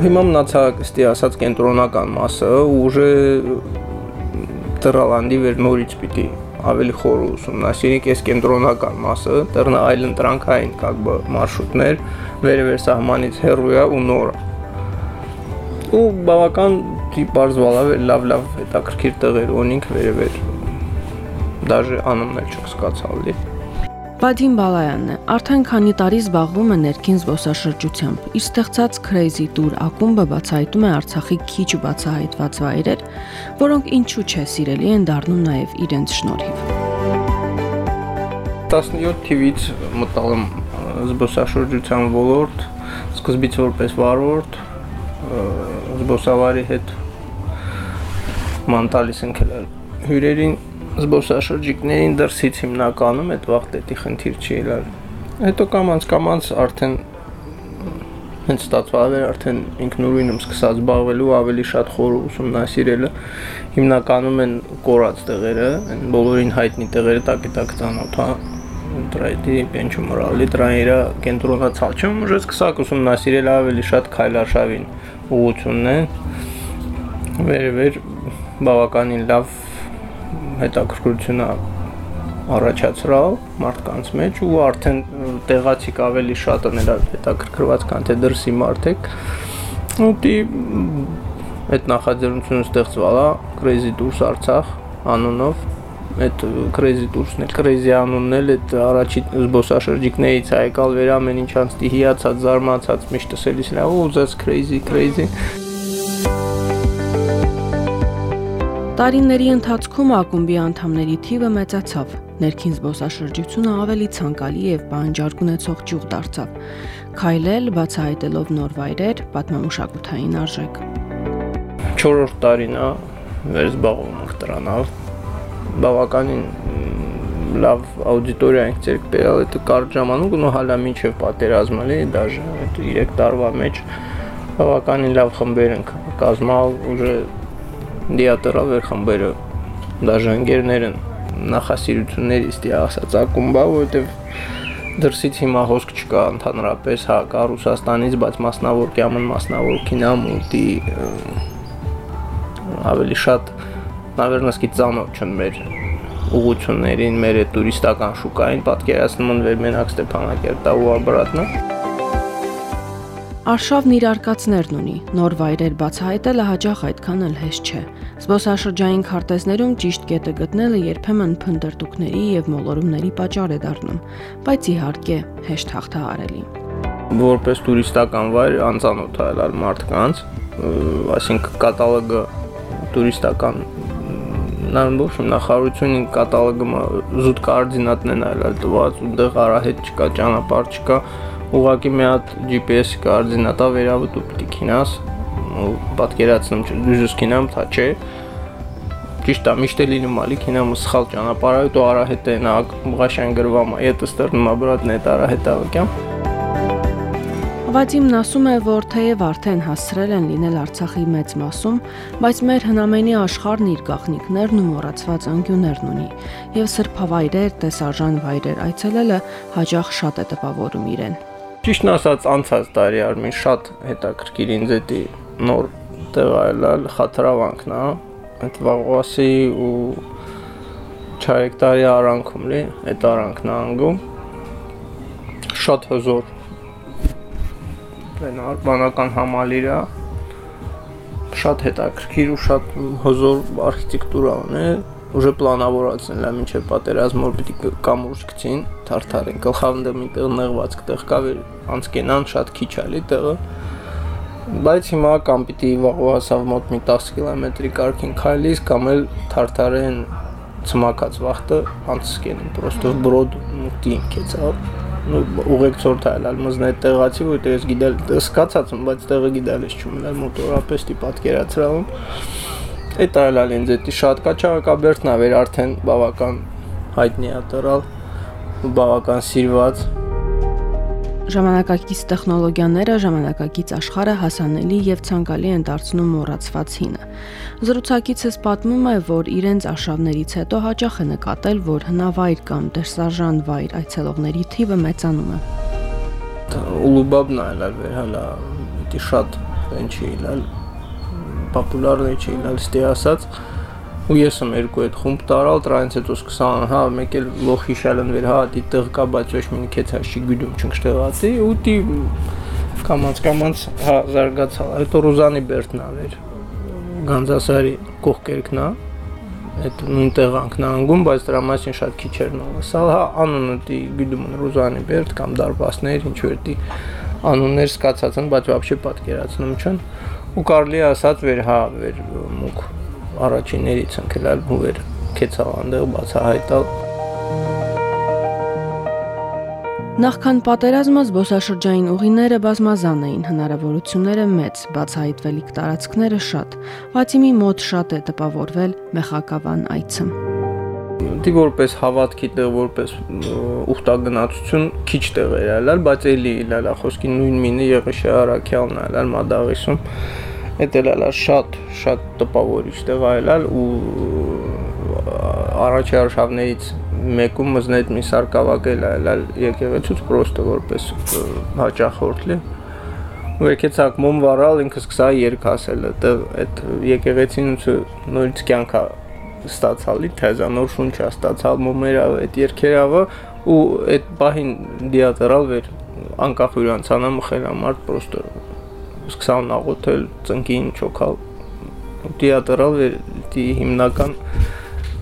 հիմա մնացա, ստի ասած, կենտրոնական մասը, ուժը դրալանդի վեր նորից պիտի ավելի խոր ուսումնասիրենք այս կենտրոնական մասը, դեռնա այլ ընտրանքային как бы մարշրուտներ վերևեր սահմանից հեռու ու նոր ու բավական դիպարզվալավ լավ լավ հետաքրքիր տեղեր ունինք վերևեր դաժե անուններ չկսկացալի Վադիմ Բալայանն է։ Արդեն քանի տարի զբաղվում է ներքին զբոսաշրջությամբ։ Իր ստեղծած Crazy Tour ակումբը բացահայտում է Արցախի քիչ բացահայտված վայրեր, որոնք ինչու՞ չէ սիրելի են դառնում նաև իրենց շնորհիվ։ 17 թիվից մտալ եմ զբոսաշրջության ոլորտ, սկզբից որպես վարորդ, զբոսավարի հետ մանտալիս ընկել հյուրերին զբոսաշրջիկներին դրսից հիմնականում այդ վախտետի խնդիր չի ելալ։ Հետո կամանց կամանց արդեն հենց ստացվել էր արդեն ինքնուրույնում սկսած զբաղվելու ավելի շատ խոր ուսումնասիրելը հիմնականում են կորած տեղերը, այն բոլորին հայտնի տեղերը տակի-տակ ծանոթ, հա դրայդի պենչում մռալի դրանիրա կենտրոնացալ չեմ ուժը սկսակ ուսումնասիրել ավելի շատ քայլարշավին ուղությունն է վերևեր բավականին լավ հետաքրքրությունը առաջացրալ մարդկանց մեջ ու արդեն տեղացիք ավելի շատ են հետաքրքրված, քան թե դրսի մարդիկ։ Ուտի այդ նախաձեռնությունը ստեղծվել է Crazy Tours Արցախ անունով այդ Crazy Tours-ն էլ Crazy անունն էլ այդ առաջի զբոսաշրջիկներից է եկալ վեր ամեն ինչ անցտի հիացած, զարմացած միշտ ասելիս լավ ուզած Crazy Crazy Տարիների ընթացքում ակումբի անդամների թիվը մեծացավ։ Ներքին զբոսաշրջությունը ավելի ցանկալի եւ բանջարկ ունեցող ճյուղ դարձավ։ Քայլել, բացահայտելով նոր վայրեր, պատմամշակութային արժեք։ 4-րդ տարին է վերզբաղվում ենք դրանով։ Բավականին լավ աուդիտորիա ենք ցերկ բերալ այդ կարճ ժամանակ ու հալա մինչև պատերազմալի, դաժե այդ 3 տարվա մեջ բավականին լավ խմբեր ենք կազմալ, ուժը դիատերավեր խմբերը դաժանգերներ են նախասիրություններից դի ասած ակումբա, որովհետև դրսից հիմա հոսք չկա ընդհանրապես հա կա Ռուսաստանից, բայց մասնավոր կյամն մասնավոր կինամուտի ավելի շատ նավերնասկի ծանոթ չն մեր ուղություններին, մեր տուրիստական շուկային պատկերացնում են վեր մենակ Ստեփանակերտա ու Աբրատնա Արշավն իր արկածներն ունի։ Նոր վայրեր բացահայտելը հաջող այդքան էլ հեշտ չէ։ Զբոսաշրջային քարտեզներում ճիշտ կետը գտնելը երբեմն փնդրտուքների եւ մոլորումների պատճառ է դառնում, բայց իհարկե հեշտ հաղթահարելի։ Որպես տուրիստական վայր անծանոթ է ելալ մարդկանց, այսինքն կատալոգը տուրիստական նարմբոշում նախարարությունին կատալոգը զուտ կոորդինատներն այլ տված, ունդեղ արահետ չկա, ճանապարհ չկա, ուղակի մի հատ GPS կոորդինատա վերավը դու պիտի քինաս ու պատկերացնում դուժս քինամ թա չէ ճիշտ է միշտ է լինում ալի քինամ սխալ ճանապարհը դու արահետ է նա ղաշան գրվամ այդ ստերնում աբրատն է արահետա վկյամ Վադիմն ասում է, որ թեև արդեն հասցրել են լինել Արցախի մեծ մասում, բայց մեր հնամենի աշխարհն իր գաղտնիքներն ու մոռացված անկյուններն ունի, եւ սրբավայրեր, տեսարժան վայրեր այցելելը հաջող շատ է տպավորում իրեն։ Ճիշտն ասած, անցած տարի Արմին շատ հետաքրքիր ինձ էդի նոր տեղ այլալ խաթրավանքն է, այդ վաղվասի ու չայեկտարի արանքում լի, այդ արանքն անգում։ Շատ հզոր այն արբանական համալիր է, շատ հետաքրքիր ու շատ հզոր արխիտեկտուրա ունի, ուժը պլանավորացնել է մինչև պատերազմ որ պիտի կամուրջ գցին թարթարին գլխավնդը մի տեղ նեղված տեղ կա վեր անցկենան շատ քիչ ալի տեղը բայց հիմա կամ պիտի վաղո հասավ մոտ մի 10 կիլոմետրի կարգին քայլից կամ էլ թարթարեն ցմակած վախտը անցկենին պրոստո բրոդ մուտի ինքեցավ ուղեկցորդ այլալ մզնե տեղացի որ դες գիտել սկացած բայց տեղը գիտելիս չունեմ մոտորապես դի պատկերացրավում Այդ այլալ ինձ շատ կա Չաղակաբերդն ավեր արդեն բավական հայտնի է դրալ բավական սիրված Ժամանակակից տեխնոլոգիաները ժամանակակից աշխարհը հասանելի եւ ցանկալի են դարձնում մոռացված հինը։ Զրուցակիցս պատմում է, որ իրենց արշավներից հետո հաճախ է նկատել, որ հնավայր կամ դերսարժան վայր այցելողների թիվը մեծանում է։ Ուլուբաբն այլալ վերհալա դի շատ ինչի իլալ պոպուլярնի չէին, լստի ասած։ Ու ես եմ երկու այդ խումբ տարալ, դրանից հետո սկսան, հա, մեկ էլ լոխ հիշալն վեր, հա, դի տեղ կա, բայց ոչ մին քեթ հաշի հա, գյուդում չնշտեղացի, ու դի կամանց կամանց հա զարգացալ։ Հետո Ռուզանի Բերտնան էր։ Գանձասարի կողքերքնա, այդ նույն տեղանքն անգում, բայց դրա մասին շատ քիչ էր նոսալ, հա, անունը դի գյուդում Ռուզանի Բերտ կամ դարպասներ, ինչ որ դի անուններ սկացած են, բայց բաբշե պատկերացնում չեն։ Ու կարելի ասած վեր հա վեր մուք առաջիններից ընկելալ հուվեր քեցավանդը բացահայտալ Նախքան պատերազմը զբոսաշրջային ուղիները բազմազան էին, հնարավորությունները մեծ, բացահայտվելիք տարածքները շատ, բացի մի մոտ շատ է տպավորվել մեխակավան այցը։ Դի որպես հավատքի տեղ, որպես ուխտագնացություն քիչ տեղ էր ալալ, բայց էլի իլալա խոսքի նույն մինը Եղիշե Արաքյալն ալալ Մադաղիսում Էդ էլ էլա շատ շատ տպավորիչ տեղ այլալ ու առաջի արշավներից մեկում մզնետ մի սարկավակել այլալ եկեղեցուց պրոստը որպես հաճախորդ լի ու եկեցակ մոմ վարալ ինքը սկսա երկ ասել այդտեղ այդ եկեղեցին նորից կյանքա ստացալի թեզա նոր շունչ է ստացալ մոմերա այդ երկերավը ու այդ բահին դիատերալ վեր անկախ յուրանցանա մխելա մարդ պրոստը սկսան աղոթել ծնկին չոքալ դիատերալ դի հիմնական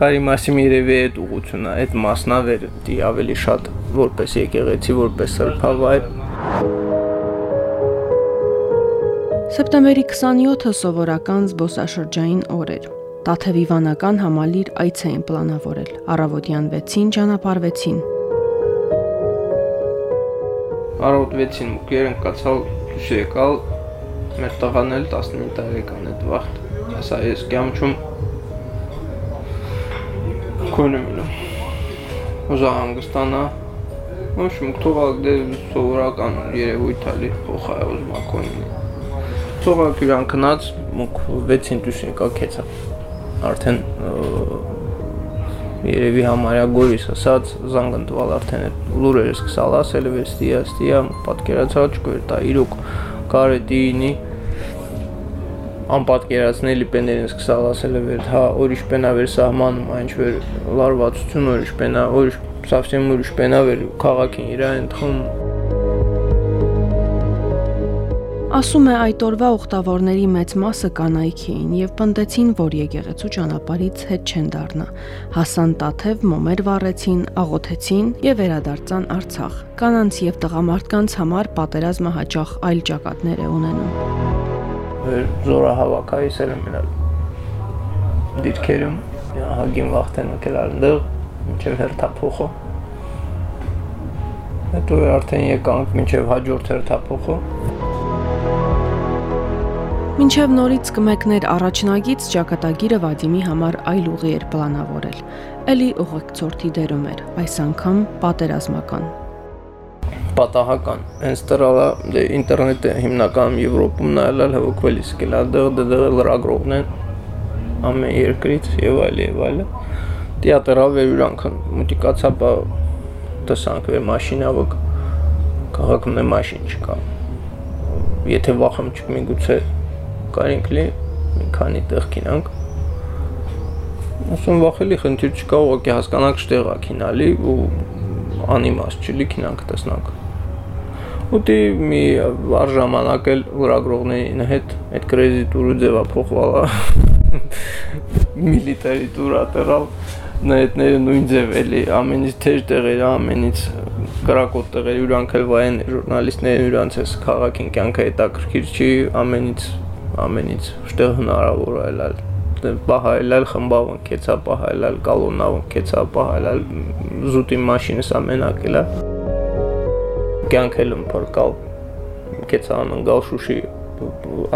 կարի մասի երևի այդ ուղությունը այդ մասնավեր դի ավելի շատ որպես եկեղեցի որպես սրբավայր Սեպտեմբերի 27-ը սովորական զբոսաշրջային օր էր։ Տաթևիվանական համալիր այց էին պլանավորել։ Առավոտյան 6-ին ճանապարհվեցին։ Առավոտ 6-ին մուկեր ընկացալ դուշ եկալ մեր տղան էլ 15 տարեկան է վաղտ ասա ես կամչում կոնը մինում ուզա հանգստանա ոչ մուկտողակ դե սովորական երևույթ ալի փոխա ուզում ակոնի թողակ իրան քնած մուկ 6-ին դուշ եկա քեցա արդեն երևի համարյա գորիս ասած զանգընտվալ արդեն այդ լուրերը սկսալ ասել վեստիա ստիա պատկերացած չկար դա իրոք կարետինի անպատկերացնելի պեներին սկսալ ասել է վեր հա ուրիշ պենա վեր սահմանում այնչ վեր լարվածություն ուրիշ պենա ուրիշ совсем ուրիշ պենա վեր քաղաքին իրա ընդխում Ասում է այդ օրվա ուխտավորների մեծ մասը կանայք էին եւ պնդեցին, որ եկեղեցու ճանապարից հետ չեն դառնա։ Հասան Տաթև մոմեր վառեցին, աղոթեցին եւ վերադարձան Արցախ։ Կանանց եւ տղամարդկանց համար պատերազմը հաճախ այլ ճակատներ է ունենում զորահավաքայից էլ եմ մնալ դիրքերում հագին վախտեն եկել այնտեղ մինչև հերթափոխը հետո արդեն եկանք մինչև հաջորդ հերթափոխը Մինչև նորից կմեկներ առաջնագից ճակատագիրը Վադիմի համար այլ ուղի էր պլանավորել։ Էլի ուղեկցորդի դերում էր, այս անգամ պատերազմական պատահական հենց դրալա դե ինտերնետը հիմնականում Եվրոպում նայել հավաքվելիս գելա դեղ դեղ լրագրողն են ամեն երկրից եւ այլ եւ այլ թեատրալ վերյուրանքն մուտիկացապա տեսանք վեր մաշինավը քաղաքում է մաշին չկա եթե վախում չկմի գուցե կարինք լի մի քանի տեղ կինանք ասում վախելի խնդիր չկա ուղղակի հասկանանք շտեղա կինալի ու անիմաստ չլի կինանք տեսնանք Ուտի մի արժանանակ էլ լրագրողներին հետ այդ կրեզի տուրը ձևա փոխվալա միլիտարի տուրա տեղալ նայետները նույն ձև էլի ամենից թեժ տեղերը ամենից գրակոտ տեղերը յուրանք էլ վայեն ժուրնալիստները յուրանց էս քաղաքին կյանքը հետաքրքիր չի ամենից ամենից շտեղ հնարավոր այլալ պահայլալ խմբավն կեցա պահայլալ կալոնավն կեցա պահայլալ զուտի մաշինս ամենակելա կյանքելում փրկալ կեցան ընկալ Շուշի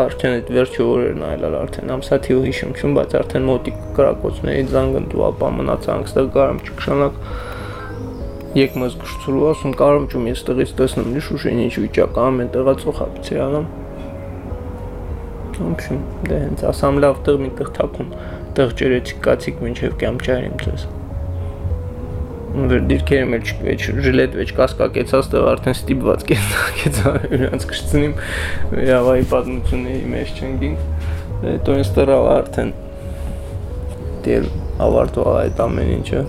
արդեն այդ վերջի օրերն այլալ արդեն ամսաթիվ հիշում չուն, բայց արդեն մոտիկ կրակոցների զանգնդու ապա մնացանք ստեղ կարամ չքշանակ եկ մեզ գշցրու ասում կարամ ճում ես տեղից տեսնում լի շուշեն ինչ վիճակ ամ են տեղա ծոխապցի անում Ոբշեմ, դե հենց ասամ լավ տեղ մի տեղ թակում, տեղ ջերեցիկ կացիկ մինչև կյամ ճարիմ ձեզ վեր դիրքերը մեր չկվեչ ժիլետ վեճ կասկակեցած տեղ արդեն ստիպված կեցակեց իրանց կշցնիմ վերավայի պատմությունների մեջ չընկինք հետո ինձ տռալ արդեն դեր ավարտվա այդ ամեն ինչը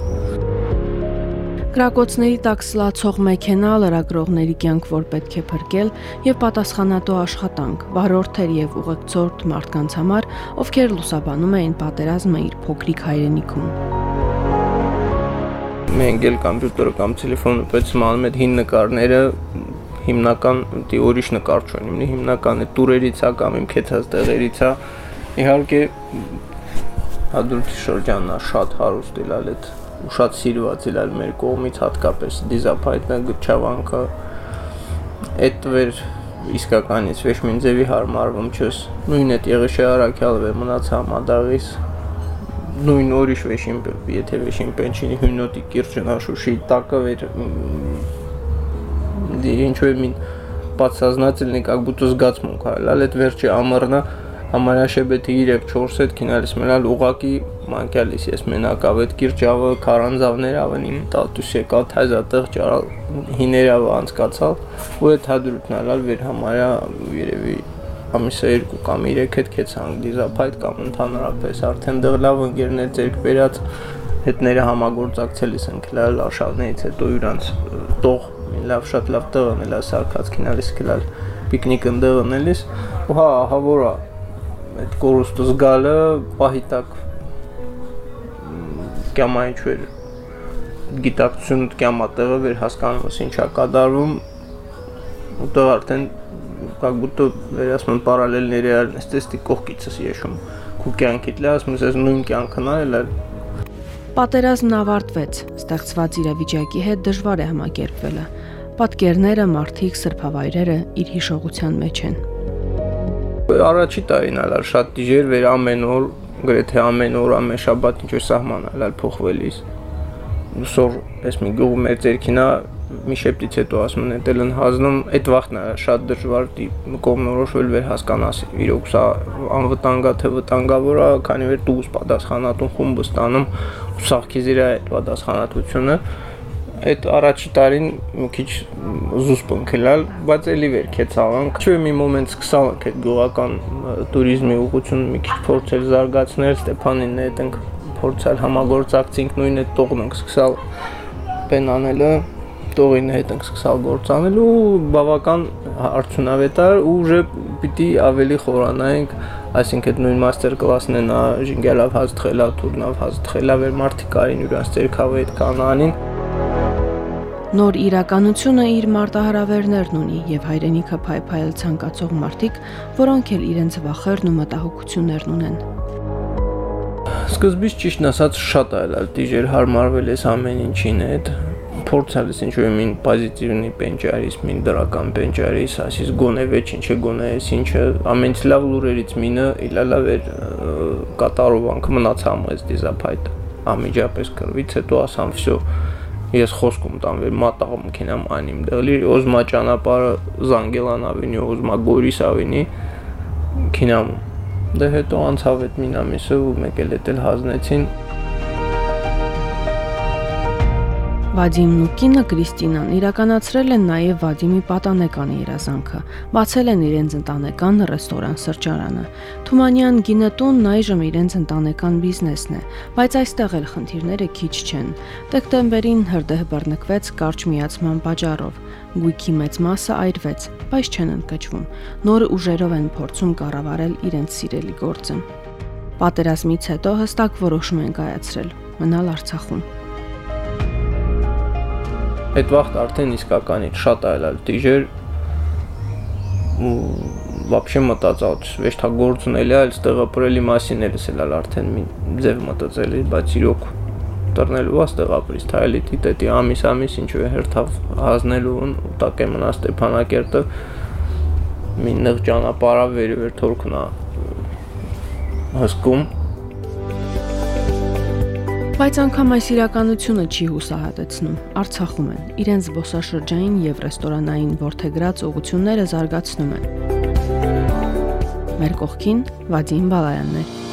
Կրակոցների տակ սլացող մեքենա լրագրողների կյանք որ պետք է փրկել եւ պատասխանատու աշխատանք վարորդեր եւ ուղեկցորդ մարդկանց համար, ովքեր լուսաբանում էին պատերազմը իր փոքրիկ հայրենիքում։ Մենք էլ համբյուտերը կամ տելեֆոնը պես մանում այդ հին նկարները հիմնական դի ուրիշ նկար չունեմ, հիմնական է տուրերից է կամ իմ քեցած տեղերից է։ Իհարկե հադրուտի շրջանն է շատ հարուստ իլալ այդ ու շատ սիրված իլալ մեր կողմից հատկապես դիզապայտնը գճավանքը այդ վեր իսկականից վեշմինձևի հարմարվում չես նույն այդ եղեշե արաքյալ վեր մնաց համադաղից նույն ուրիշ վեշին եթե վեշին պենչինի հյունոտի կիրճնաշուշի տակը վեր ինչու է մին подсознательный как будто զգացմունք այլ այդ վերջի ամառնա համարյա շեբեթի 3-4 հետ քինալիս մենալ ուղակի մանկալիս ես մենակ ավետ կիրճավը քարանձավներ ավեն իմ տատուս եկա թազատեղ ճարալ հիներավը անցկացալ ու այդ հադրուտնալալ վեր համարյա երևի ամիսը 2 կամ 3 հետ քեցանք դիզապայտ կամ ընդհանրապես արդեն դեռ լավ ընկերներ ձերք վերած հետները համագործակցելիս ընկլալ արշավներից հետո իրանց տող լավ շատ լավ տեղ անել սարքած քինալիս գլալ պիկնիկ ընդեղ անելիս ու հա հա որա այդ կորուստը զգալը պահի տակ կյամայի չեր գիտակցություն կյամա տեղը վեր հասկանում ես ինչա կատարվում ուտեղ արդեն как будто վերասման параллельный реальность էստի կողքիցս եշում քու կյանքիդ լա ասում ես նույն կյանքն այլ Պատերազմն ավարտվեց, ստեղծված իրավիճակի հետ դժվար է համակերպվելը։ Պատկերները, մարդիկ, սրբավայրերը իր հիշողության մեջ են առաջի տարին ալար շատ դիժեր վեր ամեն օր գրեթե ամեն օր ամեն շաբաթ ինչ որ սահման ալալ փոխվելիս սոր ես մի գյուղ մեր ձերքինա մի շեպտից հետո ասում են դել են հազնում այդ վախն է շատ դժվար կողմնորոշվել վեր հասկանաս իրոք սա անվտանգա թե վտանգավոր է քանի որ դու պատասխանատուն խումբ ստանում ու սա քիզ իր այդ պատասխանատվությունը այդ առաջի տարին մի քիչ զուսպ ընկելալ, բայց ելի վերքեց ավանք։ Չէ մի մոմենտ սկսանք այդ գյուղական туриզմի ուղղություն մի քիչ փորձել զարգացնել, Ստեփանինն հետ ենք փորձել համագործակցենք, նույն այդ տողն ենք սկսալ պենանելը, տողին հետ ենք սկսալ գործանելու, բավական արդյունավետ է ու ուժը պիտի ավելի խորանայենք այսինքն այդ նույն master class-ն է նա ժինգալավ հաց թխելա, թուրնավ հաց թխելա, վեր մարդիկ արին յուրանց ցերքավը այդ կանանին։ կան Նոր իրականությունը իր մարտահրավերներն ունի եւ հայրենիքը փայփայել ցանկացող մարդիկ, որոնք էլ իրենց վախերն ու մտահոգություններն ունեն։ Սկզբից ճիշտ ասած շատ այլալ դիժեր հարմարվել ես ամեն ինչին հետ փորձալիս ինչ որ մին պոզիտիվնի պենջարիս, մին դրական պենջարիս, ասիս գոնե վեճ ինչը գոնե էս ինչը ամենից լավ լուրերից մինը իլալավ էր կատարովանքը մնացամ ես դիզապայտ ամիջապես կրվից հետո ասամ վсё ես խոսքում տամ վեր մատաղ մքենամ անիմ դելի ոզմա ճանապարհը Զանգելան ավենյու ոզմա Գորիս ավենի քինամ դե հետո անցավ այդ մինամիսը ու մեկ էլ էլ հազնեցին Վադիմն ու կինը Կրիստինան իրականացրել են նաև Վադիմի պատանեկան երազանքը։ Բացել են իրենց ընտանեկան ռեստորան սրճարանը։ Թումանյան գինետունն այժմ իրենց ընտանեկան բիզնեսն է, բայց այստեղ էլ խնդիրները քիչ չեն։ Դեկտեմբերին հրդեհ բռնկվեց կարճ միացման պատճառով։ Գույքի մեծ մասը այրվեց, բայց չեն ընկճվում։ Նոր ուժերով են փորձում կառավարել իրենց սիրելի գործը։ Պատերազմից հետո հստակ որոշում են կայացրել՝ մնալ Արցախում այդ վաղտ արդեն իսկականից շատ այլալ դիժեր ու вообще մտածած վեշտագործն էլի այլ ստեղը ապրելի մասին էլս էլ արդեն մի ձև մտածել բայց իրոք դռնելու աստեղ ապրիս թայլի տիտետի ամիս ամիս ինչու է հերթավ հազնելու ու տակ է մնա Ստեփանակերտը մի նեղ ճանապարհա վերևեր թորքնա հսկում Բայց անգամ այս իրականությունը չի հուսահատեցնում։ Արցախում են իրենց զբոսաշրջային եւ ռեստորանային ворթեգրած ուղությունները զարգացնում են։ Մեր կողքին Վադիմ Բալայանն է։